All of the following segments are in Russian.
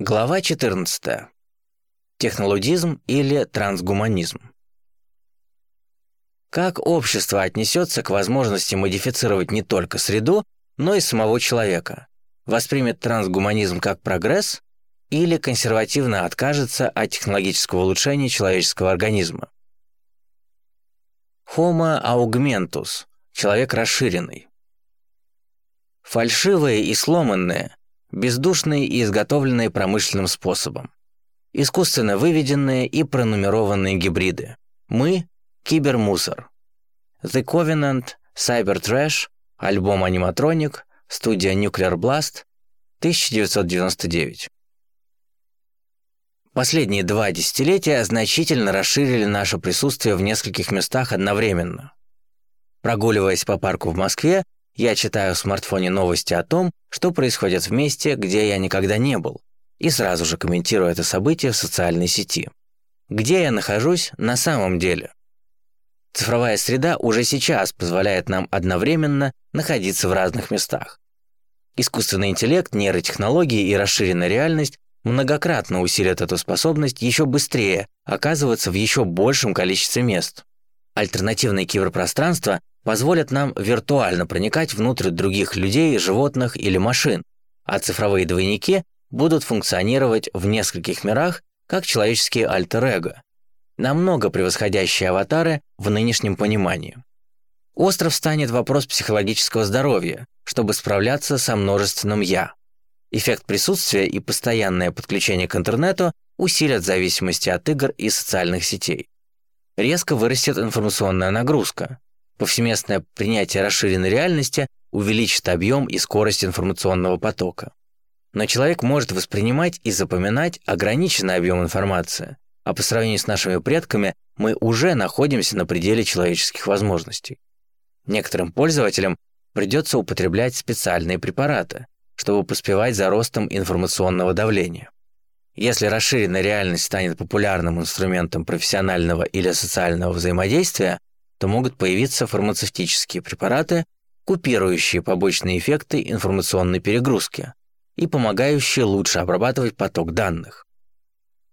Глава 14. Технологизм или трансгуманизм. Как общество отнесется к возможности модифицировать не только среду, но и самого человека? Воспримет трансгуманизм как прогресс или консервативно откажется от технологического улучшения человеческого организма? Homo augmentus – человек расширенный. Фальшивые и сломанные – бездушные и изготовленные промышленным способом. Искусственно выведенные и пронумерованные гибриды. Мы – кибермусор. The Covenant, Cybertrash, альбом Animatronic, студия Nuclear Blast, 1999. Последние два десятилетия значительно расширили наше присутствие в нескольких местах одновременно. Прогуливаясь по парку в Москве, я читаю в смартфоне новости о том, что происходит в месте, где я никогда не был, и сразу же комментирую это событие в социальной сети. Где я нахожусь на самом деле? Цифровая среда уже сейчас позволяет нам одновременно находиться в разных местах. Искусственный интеллект, нейротехнологии и расширенная реальность многократно усилят эту способность еще быстрее оказываться в еще большем количестве мест. Альтернативное киберпространство позволят нам виртуально проникать внутрь других людей, животных или машин, а цифровые двойники будут функционировать в нескольких мирах как человеческие альтер-эго, намного превосходящие аватары в нынешнем понимании. Остров станет вопрос психологического здоровья, чтобы справляться со множественным «я». Эффект присутствия и постоянное подключение к интернету усилят зависимости от игр и социальных сетей. Резко вырастет информационная нагрузка, Повсеместное принятие расширенной реальности увеличит объем и скорость информационного потока. Но человек может воспринимать и запоминать ограниченный объем информации, а по сравнению с нашими предками мы уже находимся на пределе человеческих возможностей. Некоторым пользователям придется употреблять специальные препараты, чтобы поспевать за ростом информационного давления. Если расширенная реальность станет популярным инструментом профессионального или социального взаимодействия, то могут появиться фармацевтические препараты, купирующие побочные эффекты информационной перегрузки и помогающие лучше обрабатывать поток данных.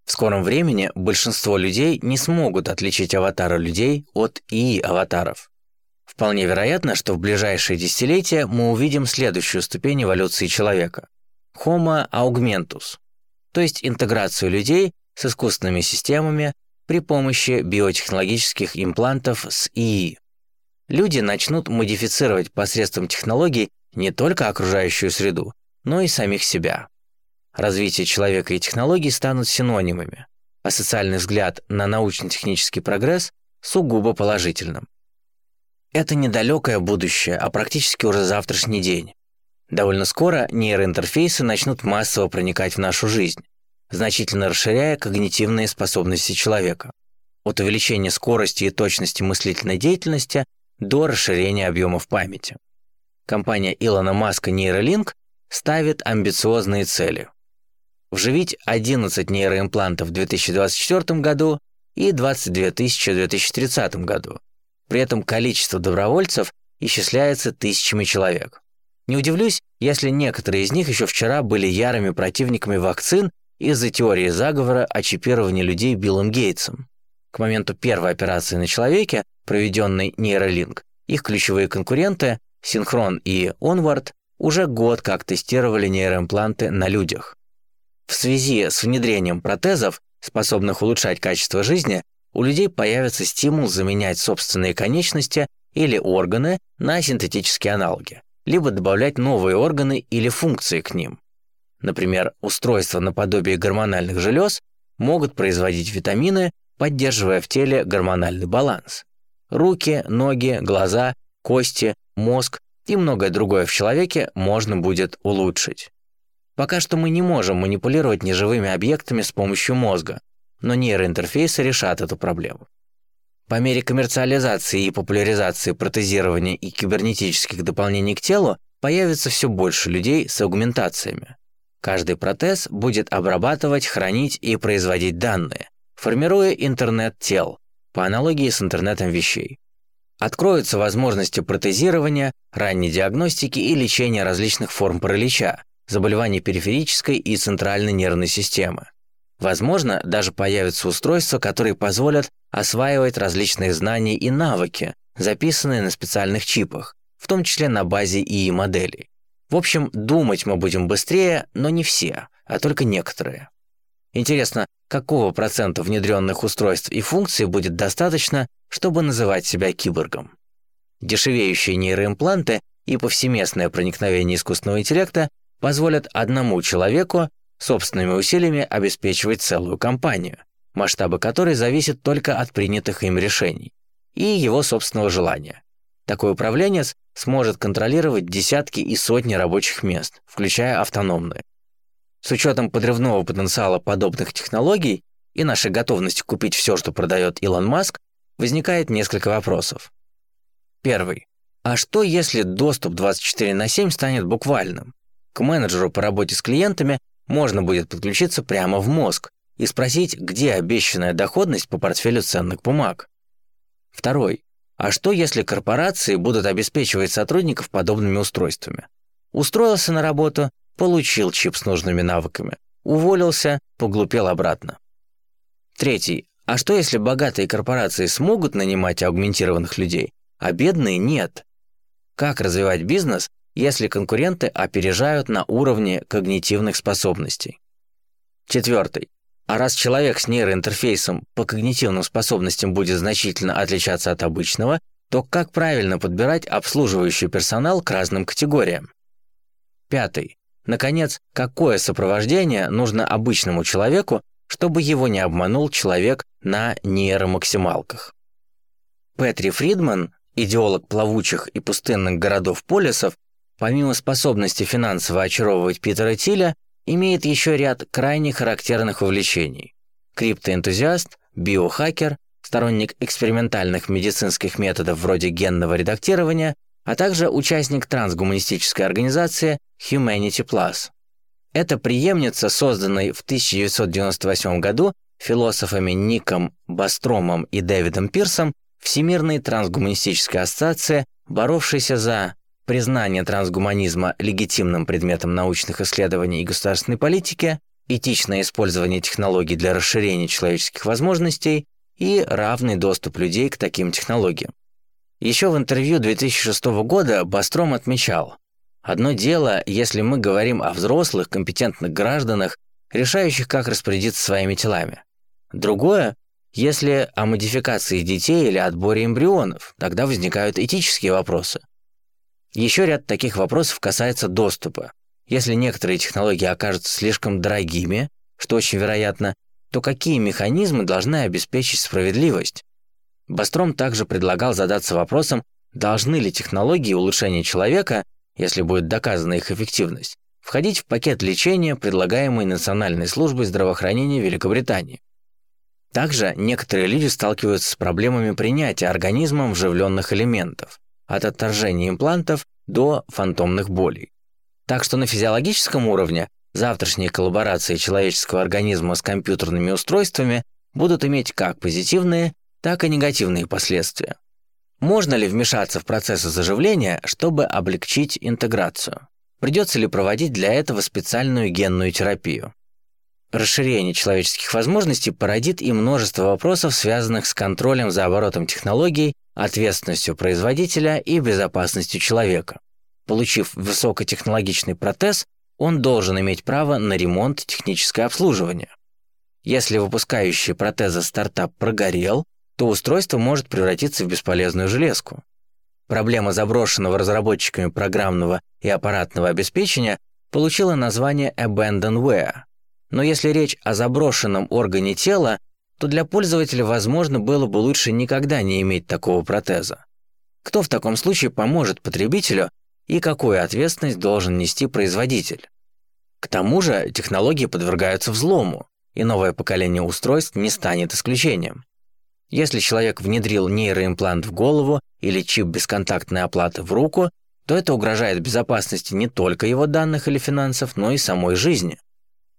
В скором времени большинство людей не смогут отличить аватары людей от ИИ-аватаров. Вполне вероятно, что в ближайшие десятилетия мы увидим следующую ступень эволюции человека – Homo augmentus, то есть интеграцию людей с искусственными системами при помощи биотехнологических имплантов с ИИ. Люди начнут модифицировать посредством технологий не только окружающую среду, но и самих себя. Развитие человека и технологий станут синонимами, а социальный взгляд на научно-технический прогресс сугубо положительным. Это недалекое будущее, а практически уже завтрашний день. Довольно скоро нейроинтерфейсы начнут массово проникать в нашу жизнь, значительно расширяя когнитивные способности человека. От увеличения скорости и точности мыслительной деятельности до расширения объемов памяти. Компания Илона Маска Neuralink ставит амбициозные цели. Вживить 11 нейроимплантов в 2024 году и 22 тысячи в 2030 году. При этом количество добровольцев исчисляется тысячами человек. Не удивлюсь, если некоторые из них еще вчера были ярыми противниками вакцин из-за теории заговора о чипировании людей Биллом Гейтсом. К моменту первой операции на человеке, проведенной нейролинк, их ключевые конкуренты, Синхрон и Onward, уже год как тестировали нейроимпланты на людях. В связи с внедрением протезов, способных улучшать качество жизни, у людей появится стимул заменять собственные конечности или органы на синтетические аналоги, либо добавлять новые органы или функции к ним. Например, устройства наподобие гормональных желез могут производить витамины, поддерживая в теле гормональный баланс. Руки, ноги, глаза, кости, мозг и многое другое в человеке можно будет улучшить. Пока что мы не можем манипулировать неживыми объектами с помощью мозга, но нейроинтерфейсы решат эту проблему. По мере коммерциализации и популяризации протезирования и кибернетических дополнений к телу появится все больше людей с аугментациями. Каждый протез будет обрабатывать, хранить и производить данные, формируя интернет тел, по аналогии с интернетом вещей. Откроются возможности протезирования, ранней диагностики и лечения различных форм паралича, заболеваний периферической и центральной нервной системы. Возможно, даже появятся устройства, которые позволят осваивать различные знания и навыки, записанные на специальных чипах, в том числе на базе ИИ-моделей. В общем, думать мы будем быстрее, но не все, а только некоторые. Интересно, какого процента внедренных устройств и функций будет достаточно, чтобы называть себя киборгом? Дешевеющие нейроимпланты и повсеместное проникновение искусственного интеллекта позволят одному человеку собственными усилиями обеспечивать целую компанию, масштабы которой зависят только от принятых им решений и его собственного желания. Такой управленец сможет контролировать десятки и сотни рабочих мест, включая автономные. С учетом подрывного потенциала подобных технологий и нашей готовности купить все, что продает Илон Маск, возникает несколько вопросов. Первый. А что, если доступ 24 на 7 станет буквальным? К менеджеру по работе с клиентами можно будет подключиться прямо в мозг и спросить, где обещанная доходность по портфелю ценных бумаг. Второй. А что, если корпорации будут обеспечивать сотрудников подобными устройствами? Устроился на работу, получил чип с нужными навыками, уволился, поглупел обратно. Третий. А что, если богатые корпорации смогут нанимать аугментированных людей, а бедные нет? Как развивать бизнес, если конкуренты опережают на уровне когнитивных способностей? Четвертый. А раз человек с нейроинтерфейсом по когнитивным способностям будет значительно отличаться от обычного, то как правильно подбирать обслуживающий персонал к разным категориям? Пятый. Наконец, какое сопровождение нужно обычному человеку, чтобы его не обманул человек на нейромаксималках? Петри Фридман, идеолог плавучих и пустынных городов-полисов, помимо способности финансово очаровывать Питера Тиля, имеет еще ряд крайне характерных увлечений. Криптоэнтузиаст, биохакер, сторонник экспериментальных медицинских методов вроде генного редактирования, а также участник трансгуманистической организации Humanity Plus. Это преемница, созданной в 1998 году философами Ником Бастромом и Дэвидом Пирсом Всемирной трансгуманистической ассоциации, боровшейся за признание трансгуманизма легитимным предметом научных исследований и государственной политики, этичное использование технологий для расширения человеческих возможностей и равный доступ людей к таким технологиям. Еще в интервью 2006 года Бастром отмечал, «Одно дело, если мы говорим о взрослых, компетентных гражданах, решающих, как распорядиться своими телами. Другое, если о модификации детей или отборе эмбрионов, тогда возникают этические вопросы. Еще ряд таких вопросов касается доступа. Если некоторые технологии окажутся слишком дорогими, что очень вероятно, то какие механизмы должны обеспечить справедливость? Бастром также предлагал задаться вопросом, должны ли технологии улучшения человека, если будет доказана их эффективность, входить в пакет лечения, предлагаемый Национальной службой здравоохранения Великобритании. Также некоторые люди сталкиваются с проблемами принятия организмом вживленных элементов от отторжения имплантов до фантомных болей. Так что на физиологическом уровне завтрашние коллаборации человеческого организма с компьютерными устройствами будут иметь как позитивные, так и негативные последствия. Можно ли вмешаться в процессы заживления, чтобы облегчить интеграцию? Придется ли проводить для этого специальную генную терапию? Расширение человеческих возможностей породит и множество вопросов, связанных с контролем за оборотом технологий, ответственностью производителя и безопасностью человека. Получив высокотехнологичный протез, он должен иметь право на ремонт и техническое обслуживание. Если выпускающий протеза стартап прогорел, то устройство может превратиться в бесполезную железку. Проблема заброшенного разработчиками программного и аппаратного обеспечения получила название abandonware – но если речь о заброшенном органе тела, то для пользователя, возможно, было бы лучше никогда не иметь такого протеза. Кто в таком случае поможет потребителю и какую ответственность должен нести производитель? К тому же технологии подвергаются взлому, и новое поколение устройств не станет исключением. Если человек внедрил нейроимплант в голову или чип бесконтактной оплаты в руку, то это угрожает безопасности не только его данных или финансов, но и самой жизни.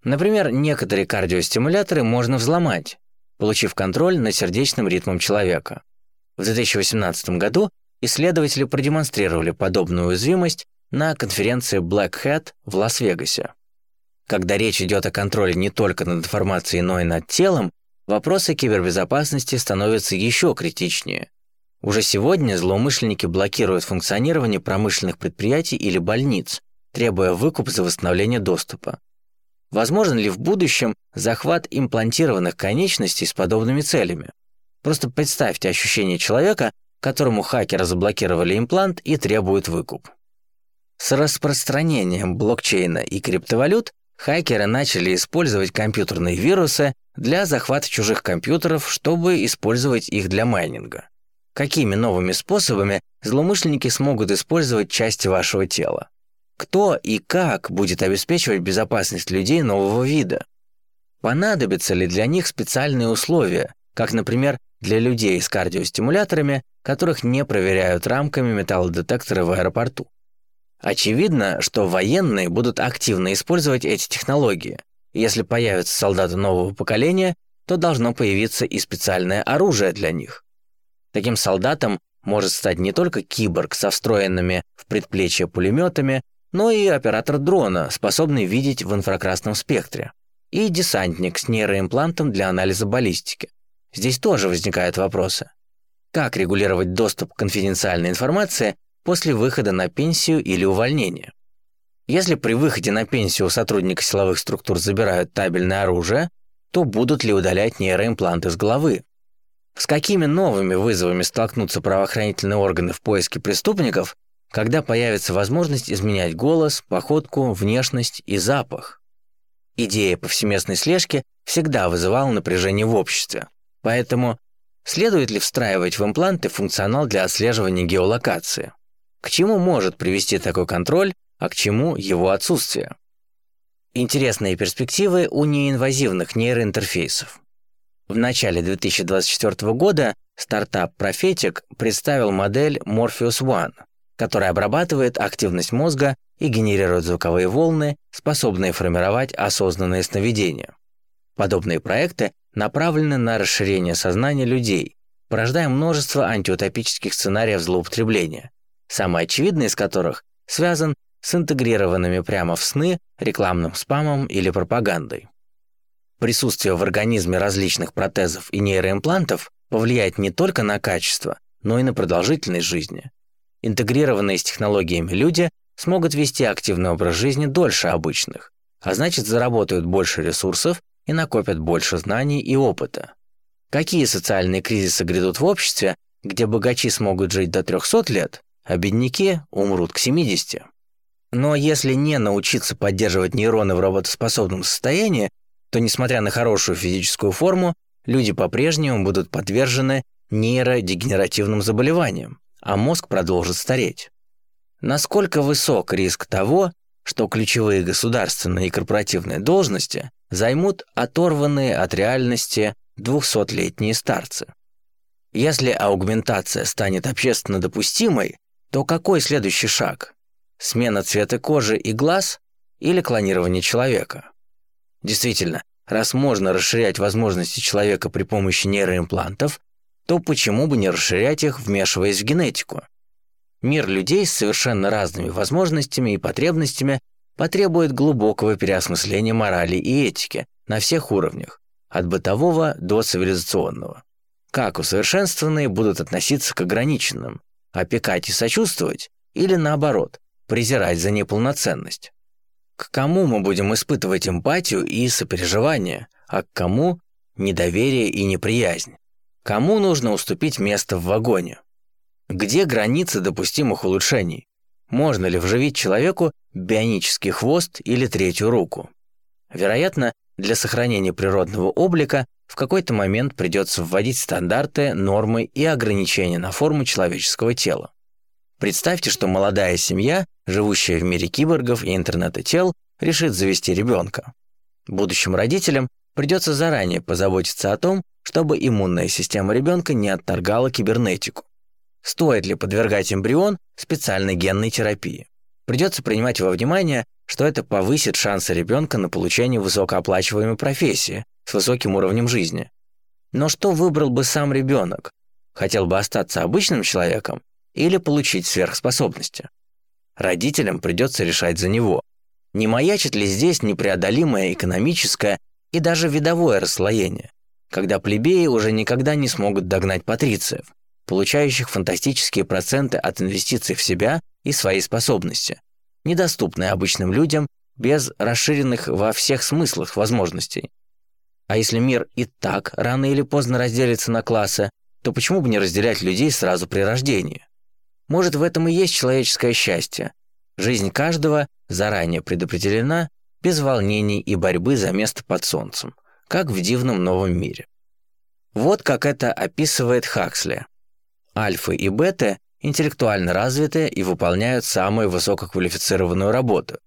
Например, некоторые кардиостимуляторы можно взломать, получив контроль над сердечным ритмом человека. В 2018 году исследователи продемонстрировали подобную уязвимость на конференции Black Hat в Лас-Вегасе. Когда речь идет о контроле не только над информацией, но и над телом, вопросы кибербезопасности становятся еще критичнее. Уже сегодня злоумышленники блокируют функционирование промышленных предприятий или больниц, требуя выкуп за восстановление доступа. Возможен ли в будущем захват имплантированных конечностей с подобными целями? Просто представьте ощущение человека, которому хакеры заблокировали имплант и требуют выкуп. С распространением блокчейна и криптовалют хакеры начали использовать компьютерные вирусы для захвата чужих компьютеров, чтобы использовать их для майнинга. Какими новыми способами злоумышленники смогут использовать части вашего тела? Кто и как будет обеспечивать безопасность людей нового вида? Понадобятся ли для них специальные условия, как, например, для людей с кардиостимуляторами, которых не проверяют рамками металлодетектора в аэропорту? Очевидно, что военные будут активно использовать эти технологии. Если появятся солдаты нового поколения, то должно появиться и специальное оружие для них. Таким солдатом может стать не только киборг со встроенными в предплечье пулеметами, но и оператор дрона, способный видеть в инфракрасном спектре, и десантник с нейроимплантом для анализа баллистики. Здесь тоже возникают вопросы. Как регулировать доступ к конфиденциальной информации после выхода на пенсию или увольнения. Если при выходе на пенсию у сотрудника силовых структур забирают табельное оружие, то будут ли удалять нейроимпланты с головы? С какими новыми вызовами столкнутся правоохранительные органы в поиске преступников, когда появится возможность изменять голос, походку, внешность и запах? Идея повсеместной слежки всегда вызывала напряжение в обществе, поэтому следует ли встраивать в импланты функционал для отслеживания геолокации? К чему может привести такой контроль, а к чему его отсутствие? Интересные перспективы у неинвазивных нейроинтерфейсов. В начале 2024 года стартап Prophetic представил модель Morpheus One, которая обрабатывает активность мозга и генерирует звуковые волны, способные формировать осознанные сновидения. Подобные проекты направлены на расширение сознания людей, порождая множество антиутопических сценариев злоупотребления, самый очевидный из которых связан с интегрированными прямо в сны рекламным спамом или пропагандой. Присутствие в организме различных протезов и нейроимплантов повлияет не только на качество, но и на продолжительность жизни. Интегрированные с технологиями люди смогут вести активный образ жизни дольше обычных, а значит заработают больше ресурсов и накопят больше знаний и опыта. Какие социальные кризисы грядут в обществе, где богачи смогут жить до 300 лет, а бедняки умрут к 70. Но если не научиться поддерживать нейроны в работоспособном состоянии, то, несмотря на хорошую физическую форму, люди по-прежнему будут подвержены нейродегенеративным заболеваниям, а мозг продолжит стареть. Насколько высок риск того, что ключевые государственные и корпоративные должности займут оторванные от реальности 200-летние старцы? Если аугментация станет общественно допустимой, то какой следующий шаг? Смена цвета кожи и глаз или клонирование человека? Действительно, раз можно расширять возможности человека при помощи нейроимплантов, то почему бы не расширять их, вмешиваясь в генетику? Мир людей с совершенно разными возможностями и потребностями потребует глубокого переосмысления морали и этики на всех уровнях, от бытового до цивилизационного. Как усовершенствованные будут относиться к ограниченным, опекать и сочувствовать, или наоборот, презирать за неполноценность. К кому мы будем испытывать эмпатию и сопереживание, а к кому – недоверие и неприязнь? Кому нужно уступить место в вагоне? Где границы допустимых улучшений? Можно ли вживить человеку бионический хвост или третью руку? Вероятно, для сохранения природного облика в какой-то момент придется вводить стандарты, нормы и ограничения на форму человеческого тела. Представьте, что молодая семья, живущая в мире киборгов и интернета тел, решит завести ребенка. Будущим родителям придется заранее позаботиться о том, чтобы иммунная система ребенка не отторгала кибернетику. Стоит ли подвергать эмбрион специальной генной терапии? Придется принимать во внимание, что это повысит шансы ребенка на получение высокооплачиваемой профессии с высоким уровнем жизни. Но что выбрал бы сам ребенок? Хотел бы остаться обычным человеком или получить сверхспособности? Родителям придется решать за него. Не маячит ли здесь непреодолимое экономическое и даже видовое расслоение, когда плебеи уже никогда не смогут догнать патрициев, получающих фантастические проценты от инвестиций в себя и свои способности, недоступные обычным людям без расширенных во всех смыслах возможностей. А если мир и так рано или поздно разделится на классы, то почему бы не разделять людей сразу при рождении? Может, в этом и есть человеческое счастье. Жизнь каждого заранее предопределена без волнений и борьбы за место под солнцем, как в дивном новом мире. Вот как это описывает Хаксли. Альфы и беты интеллектуально развиты и выполняют самую высококвалифицированную работу.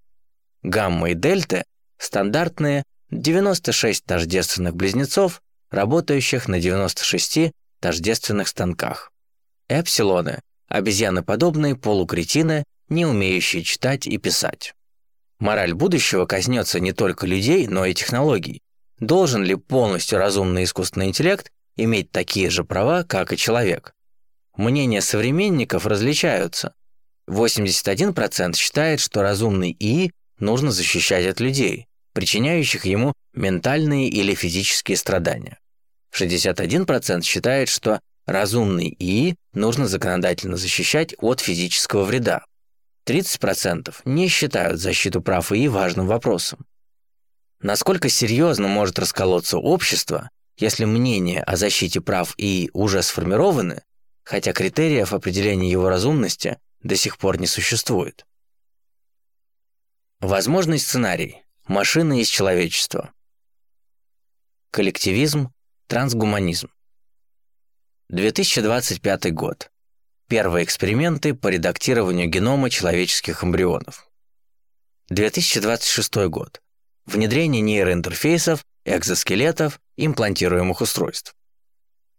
Гамма и дельта – стандартные 96 тождественных близнецов, работающих на 96 тождественных станках. Эпсилоны – обезьяноподобные полукретины, не умеющие читать и писать. Мораль будущего коснется не только людей, но и технологий. Должен ли полностью разумный искусственный интеллект иметь такие же права, как и человек? Мнения современников различаются. 81% считает, что разумный ИИ нужно защищать от людей, причиняющих ему ментальные или физические страдания. 61% считает, что разумный ИИ нужно законодательно защищать от физического вреда. 30% не считают защиту прав ИИ важным вопросом. Насколько серьезно может расколоться общество, если мнения о защите прав ИИ уже сформированы, хотя критериев определения его разумности до сих пор не существует? Возможный сценарий. Машина из человечества. Коллективизм, трансгуманизм. 2025 год. Первые эксперименты по редактированию генома человеческих эмбрионов. 2026 год. Внедрение нейроинтерфейсов, экзоскелетов, имплантируемых устройств.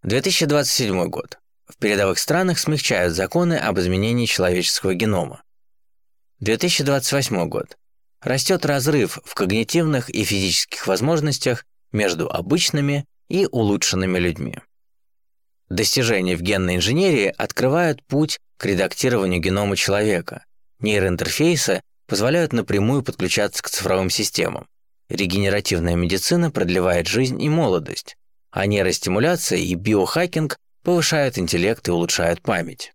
2027 год. В передовых странах смягчают законы об изменении человеческого генома. 2028 год. Растет разрыв в когнитивных и физических возможностях между обычными и улучшенными людьми. Достижения в генной инженерии открывают путь к редактированию генома человека. Нейроинтерфейсы позволяют напрямую подключаться к цифровым системам. Регенеративная медицина продлевает жизнь и молодость, а нейростимуляция и биохакинг повышают интеллект и улучшают память.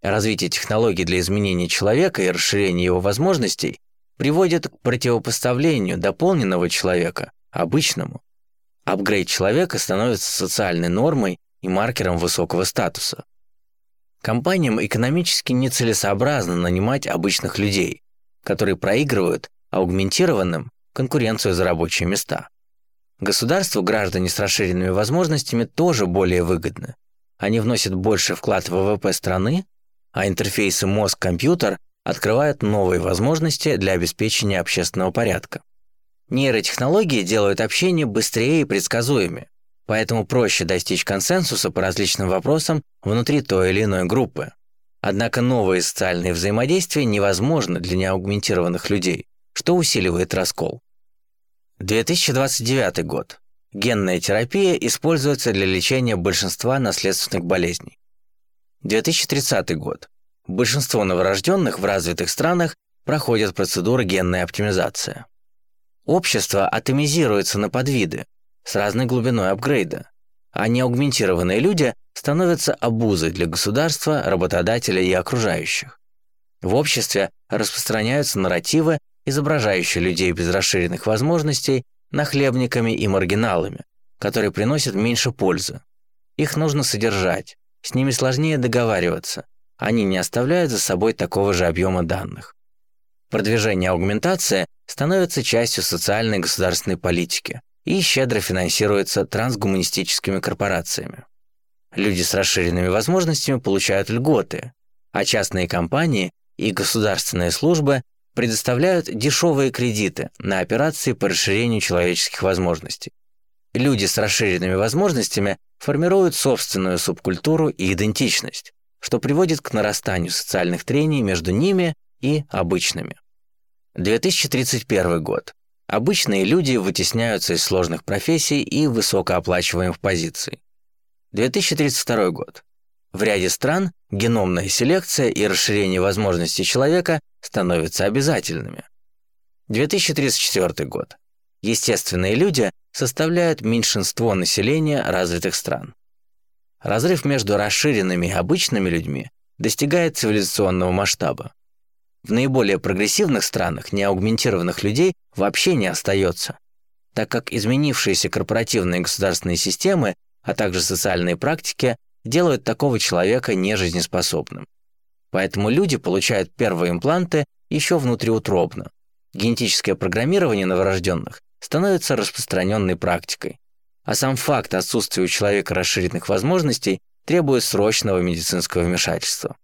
Развитие технологий для изменения человека и расширения его возможностей приводит к противопоставлению дополненного человека обычному. Апгрейд человека становится социальной нормой и маркером высокого статуса. Компаниям экономически нецелесообразно нанимать обычных людей, которые проигрывают аугментированным конкуренцию за рабочие места. Государству граждане с расширенными возможностями тоже более выгодны. Они вносят больше вклад в ВВП страны, а интерфейсы мозг-компьютер открывают новые возможности для обеспечения общественного порядка. Нейротехнологии делают общение быстрее и предсказуемее, поэтому проще достичь консенсуса по различным вопросам внутри той или иной группы. Однако новые социальные взаимодействия невозможны для неаугментированных людей, что усиливает раскол. 2029 год. Генная терапия используется для лечения большинства наследственных болезней. 2030 год. Большинство новорожденных в развитых странах проходят процедуры генной оптимизации. Общество атомизируется на подвиды, с разной глубиной апгрейда, а неаугментированные люди становятся обузой для государства, работодателя и окружающих. В обществе распространяются нарративы, изображающие людей без расширенных возможностей нахлебниками и маргиналами, которые приносят меньше пользы. Их нужно содержать, с ними сложнее договариваться, они не оставляют за собой такого же объема данных. Продвижение аугментации становится частью социальной государственной политики, и щедро финансируется трансгуманистическими корпорациями. Люди с расширенными возможностями получают льготы, а частные компании и государственные службы предоставляют дешевые кредиты на операции по расширению человеческих возможностей. Люди с расширенными возможностями формируют собственную субкультуру и идентичность, что приводит к нарастанию социальных трений между ними и обычными. 2031 год. Обычные люди вытесняются из сложных профессий и высокооплачиваемых позиций. 2032 год. В ряде стран геномная селекция и расширение возможностей человека становятся обязательными. 2034 год. Естественные люди составляют меньшинство населения развитых стран. Разрыв между расширенными и обычными людьми достигает цивилизационного масштаба. В наиболее прогрессивных странах неаугментированных людей вообще не остается, так как изменившиеся корпоративные государственные системы, а также социальные практики делают такого человека нежизнеспособным. Поэтому люди получают первые импланты еще внутриутробно. Генетическое программирование новорожденных становится распространенной практикой. А сам факт отсутствия у человека расширенных возможностей требует срочного медицинского вмешательства.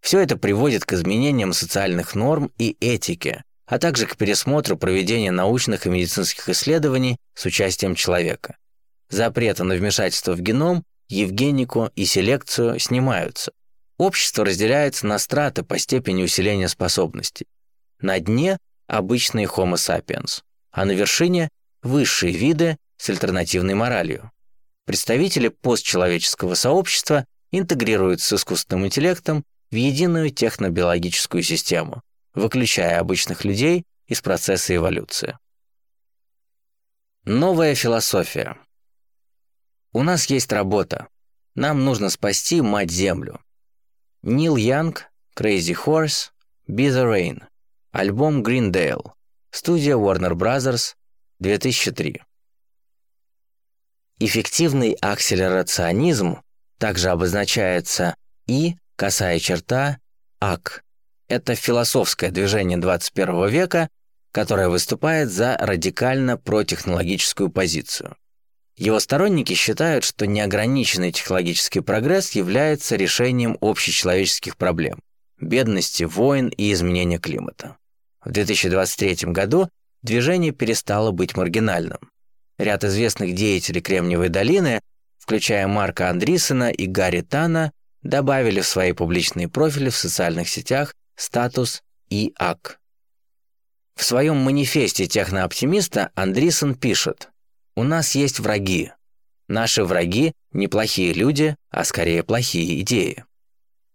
Все это приводит к изменениям социальных норм и этики, а также к пересмотру проведения научных и медицинских исследований с участием человека. Запреты на вмешательство в геном, евгенику и селекцию снимаются. Общество разделяется на страты по степени усиления способностей. На дне – обычные Homo sapiens, а на вершине – высшие виды с альтернативной моралью. Представители постчеловеческого сообщества интегрируются с искусственным интеллектом в единую технобиологическую систему, выключая обычных людей из процесса эволюции. Новая философия. У нас есть работа. Нам нужно спасти мать-землю. Нил Янг, Crazy Horse, Be the Rain. Альбом Greendale. Студия Warner Brothers, 2003. Эффективный акселерационизм также обозначается И, косая черта, АК. Это философское движение 21 века, которое выступает за радикально протехнологическую позицию. Его сторонники считают, что неограниченный технологический прогресс является решением общечеловеческих проблем – бедности, войн и изменения климата. В 2023 году движение перестало быть маргинальным. Ряд известных деятелей Кремниевой долины, включая Марка Андрисона и Гарри Тана, добавили в свои публичные профили в социальных сетях статус ИАК. В своем манифесте технооптимиста Андрисон пишет «У нас есть враги. Наши враги – не плохие люди, а скорее плохие идеи».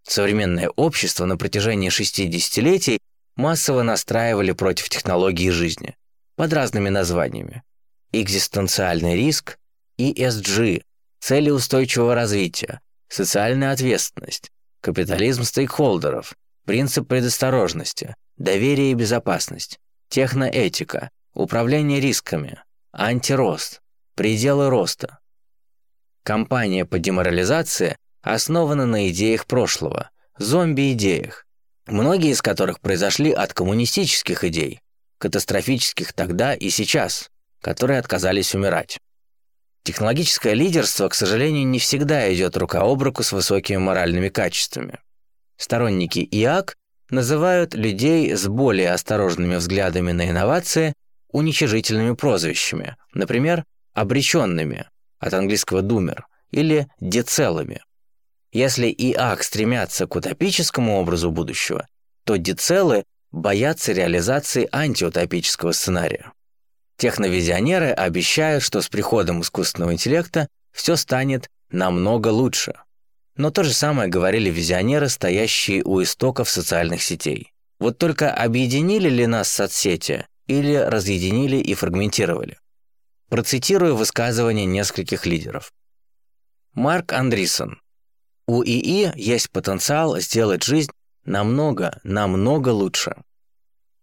Современное общество на протяжении шести десятилетий массово настраивали против технологии жизни под разными названиями экзистенциальный риск, ESG, цели устойчивого развития, социальная ответственность, капитализм стейкхолдеров, принцип предосторожности, доверие и безопасность, техноэтика, управление рисками, антирост, пределы роста. Компания по деморализации основана на идеях прошлого, зомби-идеях, многие из которых произошли от коммунистических идей, катастрофических тогда и сейчас, которые отказались умирать. Технологическое лидерство, к сожалению, не всегда идет рука об руку с высокими моральными качествами. Сторонники ИАК называют людей с более осторожными взглядами на инновации уничижительными прозвищами, например, обреченными, от английского «думер», или децелами. Если ИАК стремятся к утопическому образу будущего, то децелы боятся реализации антиутопического сценария. Техновизионеры обещают, что с приходом искусственного интеллекта все станет намного лучше. Но то же самое говорили визионеры, стоящие у истоков социальных сетей. Вот только объединили ли нас соцсети или разъединили и фрагментировали? Процитирую высказывания нескольких лидеров. Марк Андрисон. У ИИ есть потенциал сделать жизнь намного, намного лучше.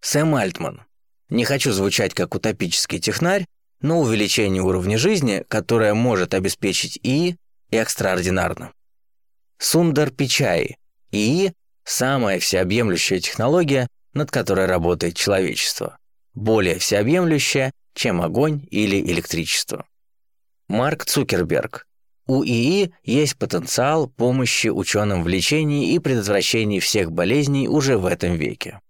Сэм Альтман. Не хочу звучать как утопический технарь, но увеличение уровня жизни, которое может обеспечить ИИ, экстраординарно. Сундар Пичай. ИИ – самая всеобъемлющая технология, над которой работает человечество. Более всеобъемлющая, чем огонь или электричество. Марк Цукерберг. У ИИ есть потенциал помощи ученым в лечении и предотвращении всех болезней уже в этом веке.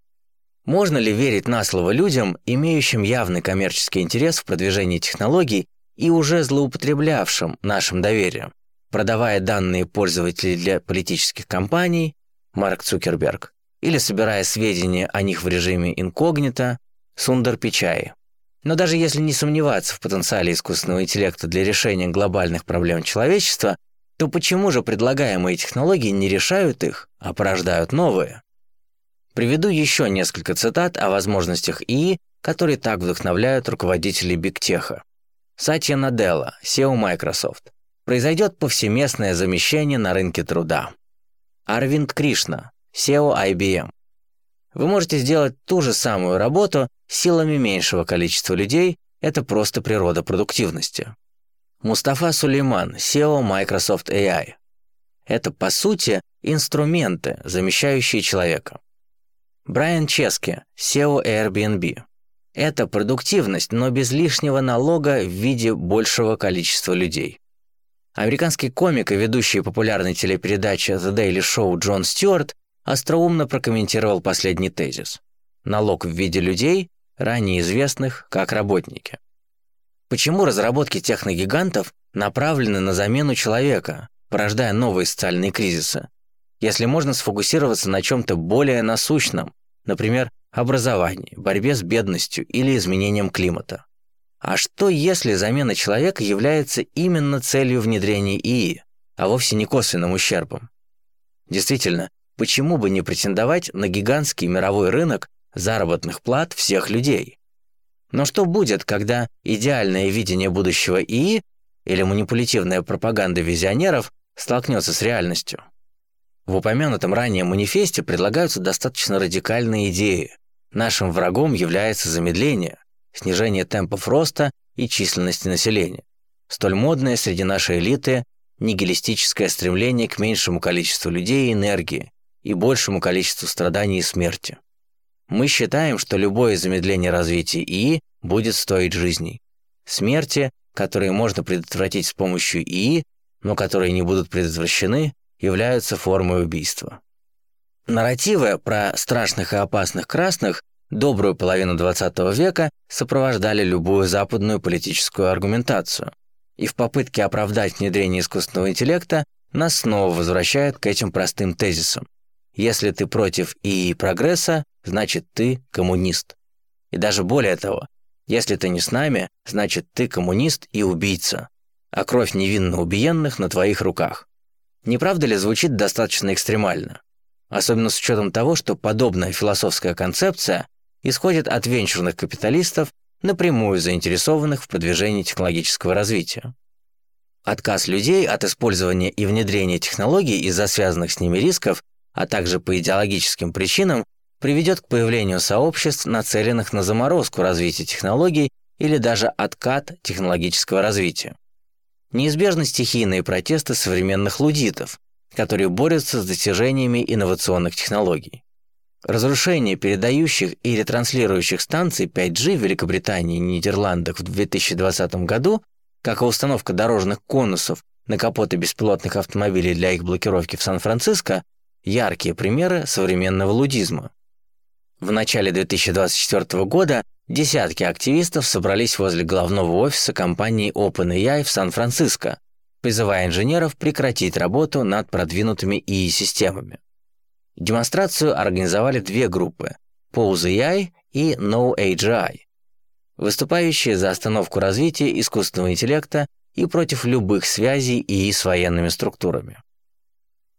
Можно ли верить на слово людям, имеющим явный коммерческий интерес в продвижении технологий и уже злоупотреблявшим нашим доверием, продавая данные пользователей для политических кампаний, Марк Цукерберг, или собирая сведения о них в режиме инкогнито, Сундар Пичай. Но даже если не сомневаться в потенциале искусственного интеллекта для решения глобальных проблем человечества, то почему же предлагаемые технологии не решают их, а порождают новые? Приведу еще несколько цитат о возможностях ИИ, которые так вдохновляют руководителей бигтеха. Сатья Наделла, SEO Microsoft. Произойдет повсеместное замещение на рынке труда. Арвинд Кришна, SEO IBM. Вы можете сделать ту же самую работу силами меньшего количества людей, это просто природа продуктивности. Мустафа Сулейман, SEO Microsoft AI. Это, по сути, инструменты, замещающие человека. Брайан Чески, SEO Airbnb. Это продуктивность, но без лишнего налога в виде большего количества людей. Американский комик и ведущий популярной телепередачи The Daily Show Джон Стюарт остроумно прокомментировал последний тезис. Налог в виде людей, ранее известных как работники. Почему разработки техногигантов направлены на замену человека, порождая новые социальные кризисы, если можно сфокусироваться на чем-то более насущном, например, образовании, борьбе с бедностью или изменением климата? А что, если замена человека является именно целью внедрения ИИ, а вовсе не косвенным ущербом? Действительно, почему бы не претендовать на гигантский мировой рынок заработных плат всех людей? Но что будет, когда идеальное видение будущего ИИ или манипулятивная пропаганда визионеров столкнется с реальностью? В упомянутом ранее манифесте предлагаются достаточно радикальные идеи. Нашим врагом является замедление, снижение темпов роста и численности населения. Столь модное среди нашей элиты нигилистическое стремление к меньшему количеству людей и энергии и большему количеству страданий и смерти. Мы считаем, что любое замедление развития ИИ будет стоить жизней. Смерти, которые можно предотвратить с помощью ИИ, но которые не будут предотвращены, являются формой убийства. Нарративы про страшных и опасных красных добрую половину XX века сопровождали любую западную политическую аргументацию. И в попытке оправдать внедрение искусственного интеллекта нас снова возвращают к этим простым тезисам. Если ты против ИИ прогресса, значит ты коммунист. И даже более того, если ты не с нами, значит ты коммунист и убийца, а кровь невинно убиенных на твоих руках. Не правда ли звучит достаточно экстремально? Особенно с учетом того, что подобная философская концепция исходит от венчурных капиталистов, напрямую заинтересованных в продвижении технологического развития. Отказ людей от использования и внедрения технологий из-за связанных с ними рисков, а также по идеологическим причинам, приведет к появлению сообществ, нацеленных на заморозку развития технологий или даже откат технологического развития. Неизбежны стихийные протесты современных лудитов, которые борются с достижениями инновационных технологий. Разрушение передающих и ретранслирующих станций 5G в Великобритании и Нидерландах в 2020 году, как и установка дорожных конусов на капоты беспилотных автомобилей для их блокировки в Сан-Франциско, яркие примеры современного лудизма. В начале 2024 года десятки активистов собрались возле главного офиса компании OpenAI в Сан-Франциско, призывая инженеров прекратить работу над продвинутыми ИИ-системами. Демонстрацию организовали две группы – Pose AI и No AGI, выступающие за остановку развития искусственного интеллекта и против любых связей ИИ с военными структурами.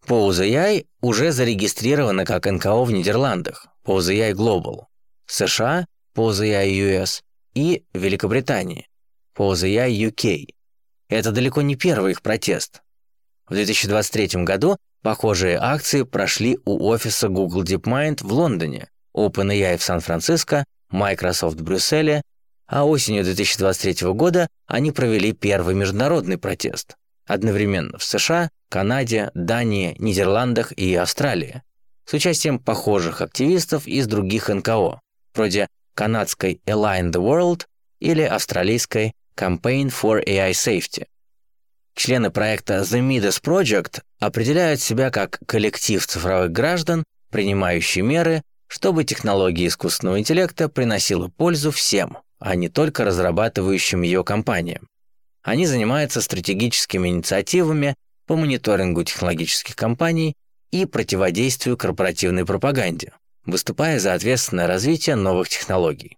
Pose AI уже зарегистрирована как НКО в Нидерландах, Pose AI Global, США, Pose AI US и Великобритании, Pose AI UK. Это далеко не первый их протест. В 2023 году Похожие акции прошли у офиса Google DeepMind в Лондоне, OpenAI в Сан-Франциско, Microsoft в Брюсселе, а осенью 2023 года они провели первый международный протест одновременно в США, Канаде, Дании, Нидерландах и Австралии с участием похожих активистов из других НКО, вроде канадской Align the World или австралийской Campaign for AI Safety. Члены проекта The Midas Project определяют себя как коллектив цифровых граждан, принимающий меры, чтобы технология искусственного интеллекта приносила пользу всем, а не только разрабатывающим ее компаниям. Они занимаются стратегическими инициативами по мониторингу технологических компаний и противодействию корпоративной пропаганде, выступая за ответственное развитие новых технологий.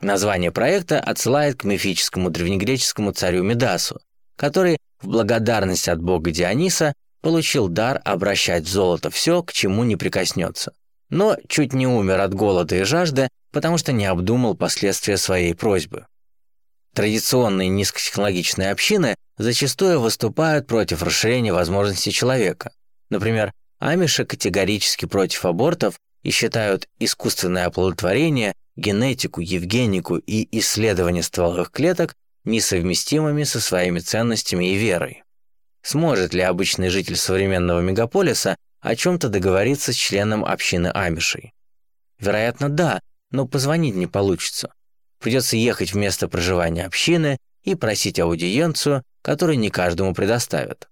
Название проекта отсылает к мифическому древнегреческому царю Медасу, который в благодарность от бога Диониса получил дар обращать в золото все, к чему не прикоснется. но чуть не умер от голода и жажды, потому что не обдумал последствия своей просьбы. Традиционные низкотехнологичные общины зачастую выступают против расширения возможностей человека. Например, амиши категорически против абортов и считают искусственное оплодотворение, генетику, евгенику и исследование стволовых клеток несовместимыми со своими ценностями и верой. Сможет ли обычный житель современного мегаполиса о чем-то договориться с членом общины амишей? Вероятно, да, но позвонить не получится. Придется ехать в место проживания общины и просить аудиенцию, которую не каждому предоставят.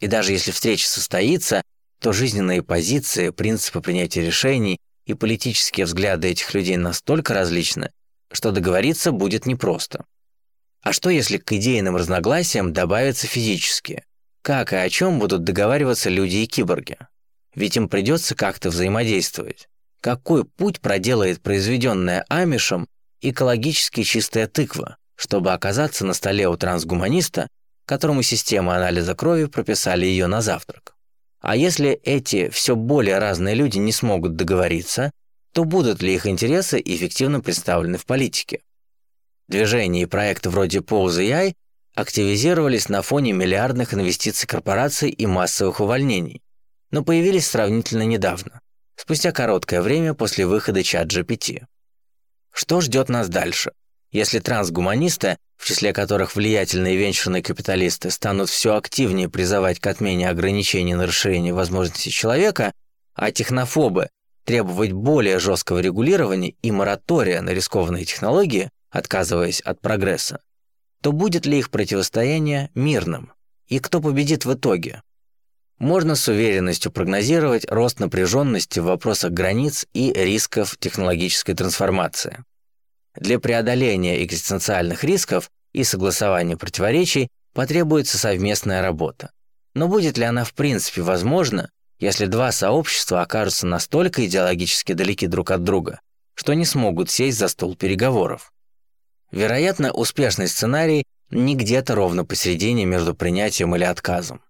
И даже если встреча состоится, то жизненные позиции, принципы принятия решений и политические взгляды этих людей настолько различны, что договориться будет непросто. А что если к идейным разногласиям добавятся физические? Как и о чем будут договариваться люди и киборги? Ведь им придется как-то взаимодействовать. Какой путь проделает произведенная Амишем экологически чистая тыква, чтобы оказаться на столе у трансгуманиста, которому система анализа крови прописали ее на завтрак? А если эти все более разные люди не смогут договориться, то будут ли их интересы эффективно представлены в политике? Движения и проекты вроде Pose AI активизировались на фоне миллиардных инвестиций корпораций и массовых увольнений, но появились сравнительно недавно, спустя короткое время после выхода чат GPT. Что ждет нас дальше? Если трансгуманисты, в числе которых влиятельные венчурные капиталисты, станут все активнее призывать к отмене ограничений на расширение возможностей человека, а технофобы требовать более жесткого регулирования и моратория на рискованные технологии, отказываясь от прогресса, то будет ли их противостояние мирным? И кто победит в итоге? Можно с уверенностью прогнозировать рост напряженности в вопросах границ и рисков технологической трансформации. Для преодоления экзистенциальных рисков и согласования противоречий потребуется совместная работа. Но будет ли она в принципе возможна, если два сообщества окажутся настолько идеологически далеки друг от друга, что не смогут сесть за стол переговоров? Вероятно, успешный сценарий не где-то ровно посередине между принятием или отказом.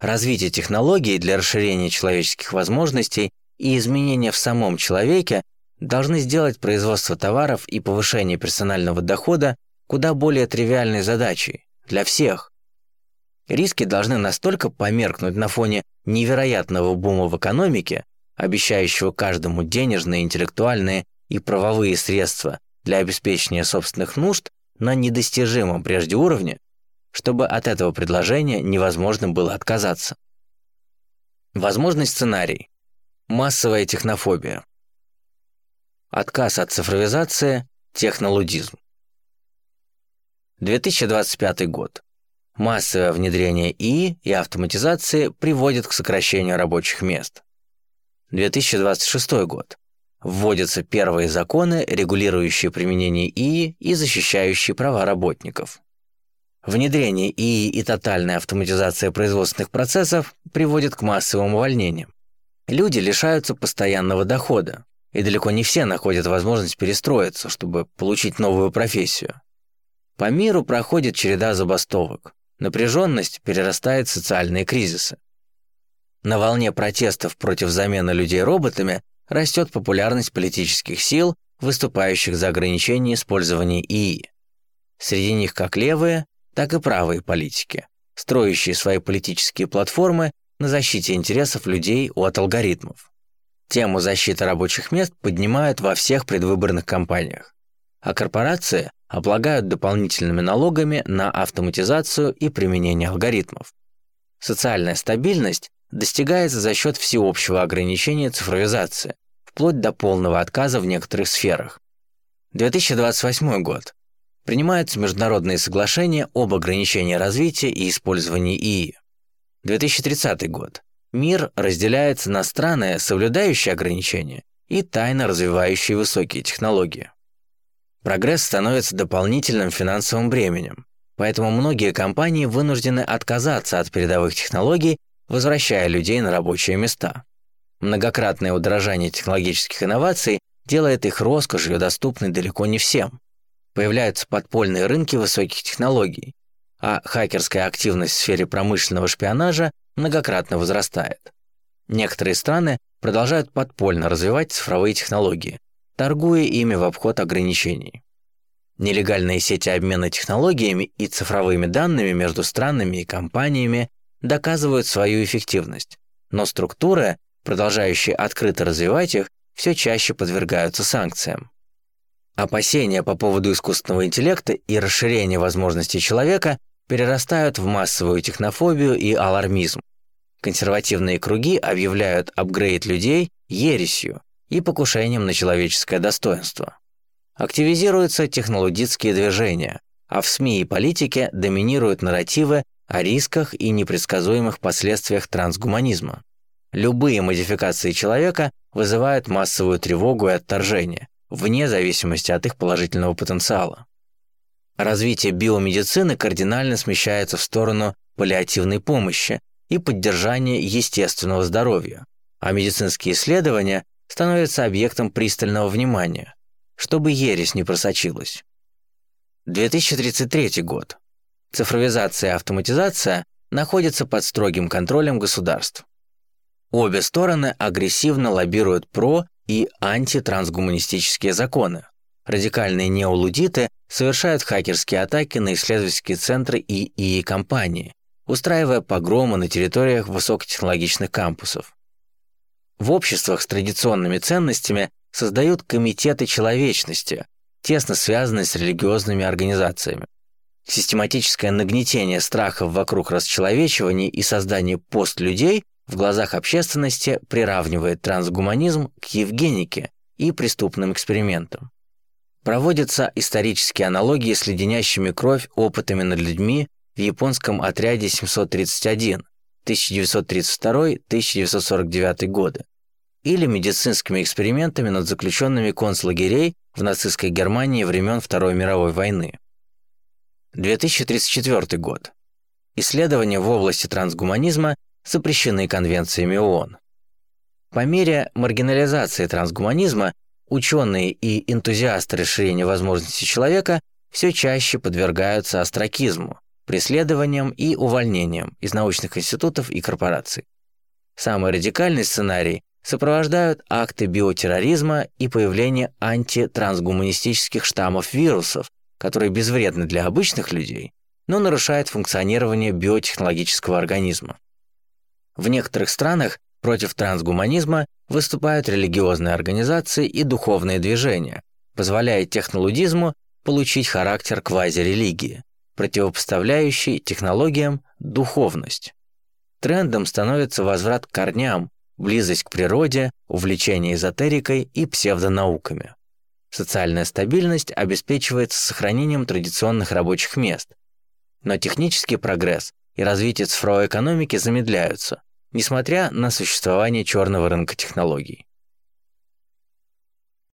Развитие технологий для расширения человеческих возможностей и изменения в самом человеке должны сделать производство товаров и повышение персонального дохода куда более тривиальной задачей для всех. Риски должны настолько померкнуть на фоне невероятного бума в экономике, обещающего каждому денежные, интеллектуальные и правовые средства для обеспечения собственных нужд на недостижимом прежде уровне, чтобы от этого предложения невозможно было отказаться. Возможный сценарий. Массовая технофобия. Отказ от цифровизации, технолудизм. 2025 год. Массовое внедрение ИИ и автоматизации приводит к сокращению рабочих мест. 2026 год вводятся первые законы, регулирующие применение ИИ и защищающие права работников. Внедрение ИИ и тотальная автоматизация производственных процессов приводит к массовым увольнениям. Люди лишаются постоянного дохода, и далеко не все находят возможность перестроиться, чтобы получить новую профессию. По миру проходит череда забастовок. Напряженность перерастает в социальные кризисы. На волне протестов против замены людей роботами растет популярность политических сил, выступающих за ограничение использования ИИ. Среди них как левые, так и правые политики, строящие свои политические платформы на защите интересов людей от алгоритмов. Тему защиты рабочих мест поднимают во всех предвыборных кампаниях, а корпорации облагают дополнительными налогами на автоматизацию и применение алгоритмов. Социальная стабильность достигается за счет всеобщего ограничения цифровизации, вплоть до полного отказа в некоторых сферах. 2028 год. Принимаются международные соглашения об ограничении развития и использовании ИИ. 2030 год. Мир разделяется на страны, соблюдающие ограничения, и тайно развивающие высокие технологии. Прогресс становится дополнительным финансовым бременем, поэтому многие компании вынуждены отказаться от передовых технологий возвращая людей на рабочие места. Многократное удорожание технологических инноваций делает их роскошью доступной далеко не всем. Появляются подпольные рынки высоких технологий, а хакерская активность в сфере промышленного шпионажа многократно возрастает. Некоторые страны продолжают подпольно развивать цифровые технологии, торгуя ими в обход ограничений. Нелегальные сети обмена технологиями и цифровыми данными между странами и компаниями доказывают свою эффективность, но структуры, продолжающие открыто развивать их, все чаще подвергаются санкциям. Опасения по поводу искусственного интеллекта и расширения возможностей человека перерастают в массовую технофобию и алармизм. Консервативные круги объявляют апгрейд людей ересью и покушением на человеческое достоинство. Активизируются технологические движения, а в СМИ и политике доминируют нарративы о рисках и непредсказуемых последствиях трансгуманизма. Любые модификации человека вызывают массовую тревогу и отторжение, вне зависимости от их положительного потенциала. Развитие биомедицины кардинально смещается в сторону паллиативной помощи и поддержания естественного здоровья, а медицинские исследования становятся объектом пристального внимания, чтобы ересь не просочилась. 2033 год. Цифровизация и автоматизация находятся под строгим контролем государств. Обе стороны агрессивно лоббируют про- и антитрансгуманистические законы. Радикальные неолудиты совершают хакерские атаки на исследовательские центры и ИИ-компании, устраивая погромы на территориях высокотехнологичных кампусов. В обществах с традиционными ценностями создают комитеты человечности, тесно связанные с религиозными организациями. Систематическое нагнетение страхов вокруг расчеловечивания и создание постлюдей в глазах общественности приравнивает трансгуманизм к евгенике и преступным экспериментам. Проводятся исторические аналогии с леденящими кровь опытами над людьми в японском отряде 731 1932-1949 годы или медицинскими экспериментами над заключенными концлагерей в нацистской Германии времен Второй мировой войны. 2034 год. Исследования в области трансгуманизма запрещены конвенциями ООН. По мере маргинализации трансгуманизма ученые и энтузиасты расширения возможностей человека все чаще подвергаются астракизму, преследованиям и увольнениям из научных институтов и корпораций. Самый радикальный сценарий сопровождают акты биотерроризма и появление антитрансгуманистических штаммов вирусов, которые безвредны для обычных людей, но нарушают функционирование биотехнологического организма. В некоторых странах против трансгуманизма выступают религиозные организации и духовные движения, позволяя технолудизму получить характер квазирелигии, противопоставляющий технологиям духовность. Трендом становится возврат к корням, близость к природе, увлечение эзотерикой и псевдонауками. Социальная стабильность обеспечивается сохранением традиционных рабочих мест. Но технический прогресс и развитие цифровой экономики замедляются, несмотря на существование черного рынка технологий.